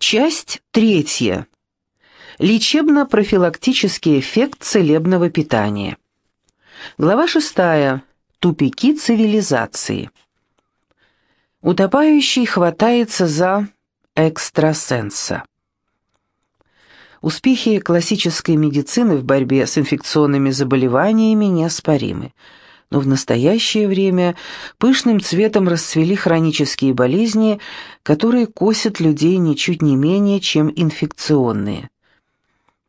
Часть третья. Лечебно-профилактический эффект целебного питания. Глава шестая. Тупики цивилизации. Утопающий хватается за экстрасенса. Успехи классической медицины в борьбе с инфекционными заболеваниями неоспоримы но в настоящее время пышным цветом расцвели хронические болезни, которые косят людей ничуть не менее, чем инфекционные.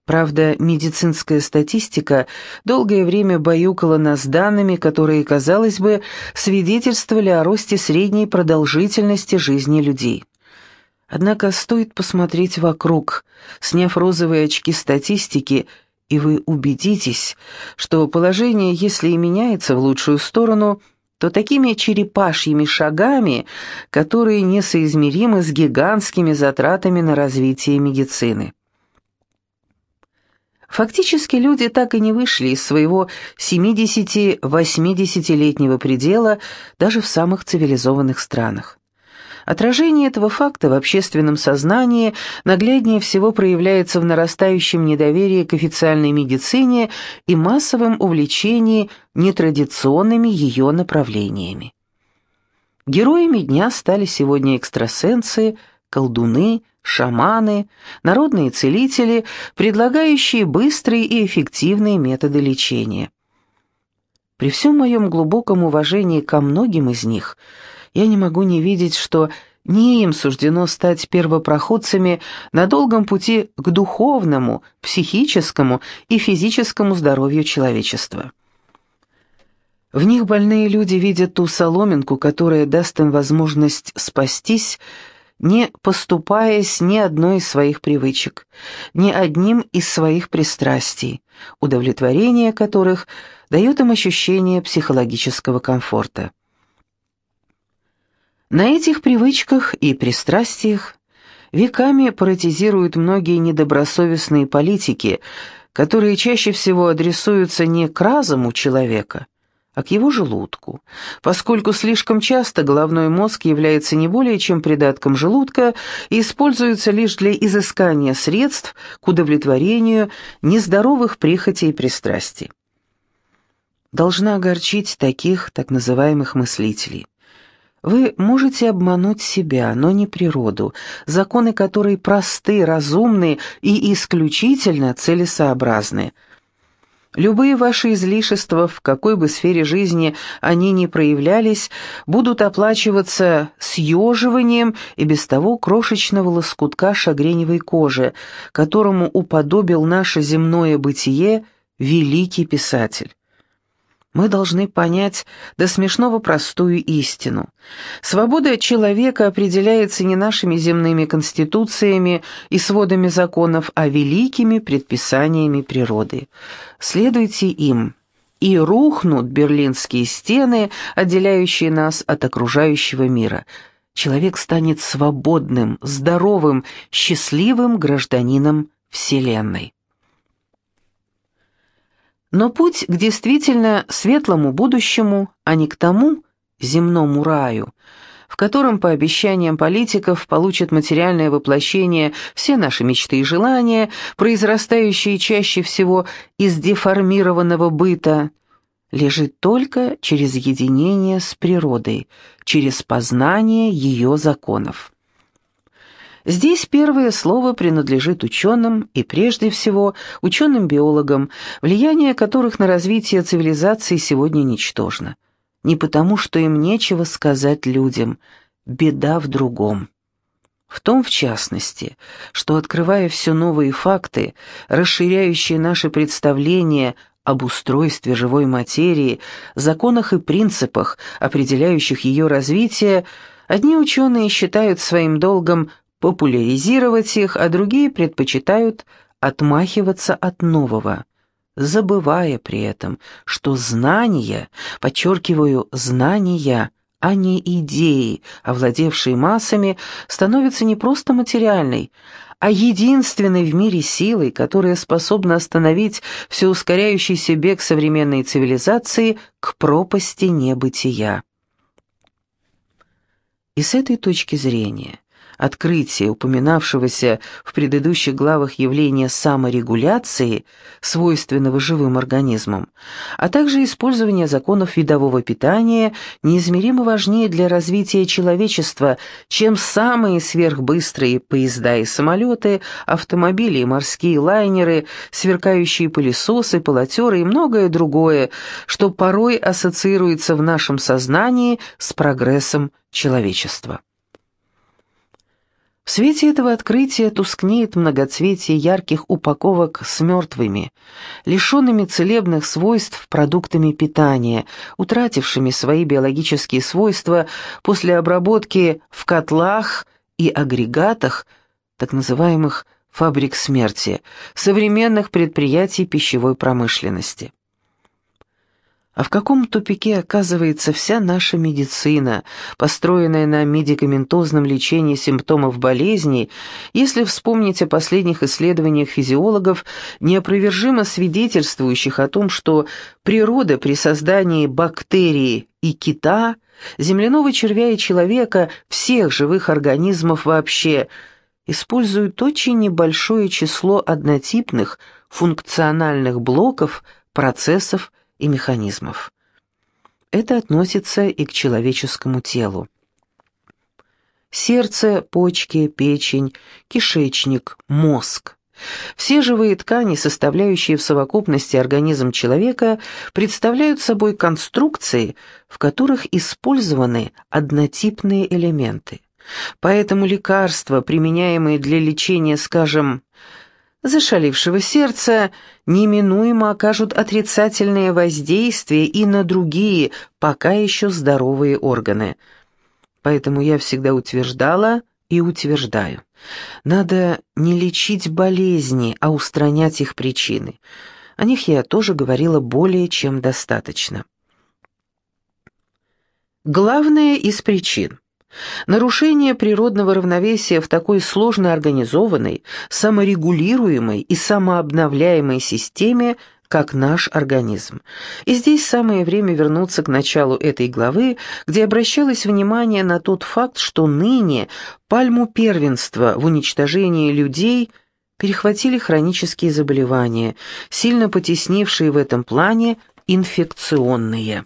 Правда, медицинская статистика долгое время баюкала нас данными, которые, казалось бы, свидетельствовали о росте средней продолжительности жизни людей. Однако стоит посмотреть вокруг, сняв розовые очки статистики – и вы убедитесь, что положение, если и меняется в лучшую сторону, то такими черепашьими шагами, которые несоизмеримы с гигантскими затратами на развитие медицины. Фактически люди так и не вышли из своего 70-80-летнего предела даже в самых цивилизованных странах. Отражение этого факта в общественном сознании нагляднее всего проявляется в нарастающем недоверии к официальной медицине и массовом увлечении нетрадиционными ее направлениями. Героями дня стали сегодня экстрасенсы, колдуны, шаманы, народные целители, предлагающие быстрые и эффективные методы лечения. При всем моем глубоком уважении ко многим из них – я не могу не видеть, что не им суждено стать первопроходцами на долгом пути к духовному, психическому и физическому здоровью человечества. В них больные люди видят ту соломинку, которая даст им возможность спастись, не поступаясь ни одной из своих привычек, ни одним из своих пристрастий, удовлетворение которых дает им ощущение психологического комфорта. На этих привычках и пристрастиях веками паратизируют многие недобросовестные политики, которые чаще всего адресуются не к разуму человека, а к его желудку, поскольку слишком часто головной мозг является не более чем придатком желудка и используется лишь для изыскания средств к удовлетворению нездоровых прихотей и пристрастий. Должна огорчить таких так называемых мыслителей. Вы можете обмануть себя, но не природу, законы которой просты, разумны и исключительно целесообразны. Любые ваши излишества, в какой бы сфере жизни они ни проявлялись, будут оплачиваться съеживанием и без того крошечного лоскутка шагреневой кожи, которому уподобил наше земное бытие великий писатель мы должны понять до смешного простую истину. Свобода человека определяется не нашими земными конституциями и сводами законов, а великими предписаниями природы. Следуйте им, и рухнут берлинские стены, отделяющие нас от окружающего мира. Человек станет свободным, здоровым, счастливым гражданином Вселенной. Но путь к действительно светлому будущему, а не к тому земному раю, в котором, по обещаниям политиков, получат материальное воплощение все наши мечты и желания, произрастающие чаще всего из деформированного быта, лежит только через единение с природой, через познание ее законов. Здесь первое слово принадлежит ученым и прежде всего ученым-биологам, влияние которых на развитие цивилизации сегодня ничтожно. Не потому, что им нечего сказать людям, беда в другом. В том, в частности, что, открывая все новые факты, расширяющие наши представления об устройстве живой материи, законах и принципах, определяющих ее развитие, одни ученые считают своим долгом популяризировать их, а другие предпочитают отмахиваться от нового, забывая при этом, что знания, подчеркиваю, знания, а не идеи, овладевшие массами, становятся не просто материальной, а единственной в мире силой, которая способна остановить все ускоряющийся бег современной цивилизации к пропасти небытия. И с этой точки зрения открытие упоминавшегося в предыдущих главах явления саморегуляции, свойственного живым организмам, а также использование законов видового питания неизмеримо важнее для развития человечества, чем самые сверхбыстрые поезда и самолеты, автомобили и морские лайнеры, сверкающие пылесосы, полотеры и многое другое, что порой ассоциируется в нашем сознании с прогрессом человечества. В свете этого открытия тускнеет многоцветие ярких упаковок с мертвыми, лишенными целебных свойств продуктами питания, утратившими свои биологические свойства после обработки в котлах и агрегатах, так называемых фабрик смерти, современных предприятий пищевой промышленности. А в каком тупике оказывается вся наша медицина, построенная на медикаментозном лечении симптомов болезней, если вспомнить о последних исследованиях физиологов, неопровержимо свидетельствующих о том, что природа при создании бактерии и кита, земляного червя и человека, всех живых организмов вообще, использует очень небольшое число однотипных функциональных блоков, процессов, и механизмов. Это относится и к человеческому телу. Сердце, почки, печень, кишечник, мозг. Все живые ткани, составляющие в совокупности организм человека, представляют собой конструкции, в которых использованы однотипные элементы. Поэтому лекарства, применяемые для лечения, скажем, зашалившего сердца неминуемо окажут отрицательное воздействие и на другие, пока еще здоровые органы. Поэтому я всегда утверждала и утверждаю. Надо не лечить болезни, а устранять их причины. О них я тоже говорила более чем достаточно. Главное из причин – Нарушение природного равновесия в такой сложно организованной, саморегулируемой и самообновляемой системе, как наш организм. И здесь самое время вернуться к началу этой главы, где обращалось внимание на тот факт, что ныне пальму первенства в уничтожении людей перехватили хронические заболевания, сильно потеснившие в этом плане инфекционные.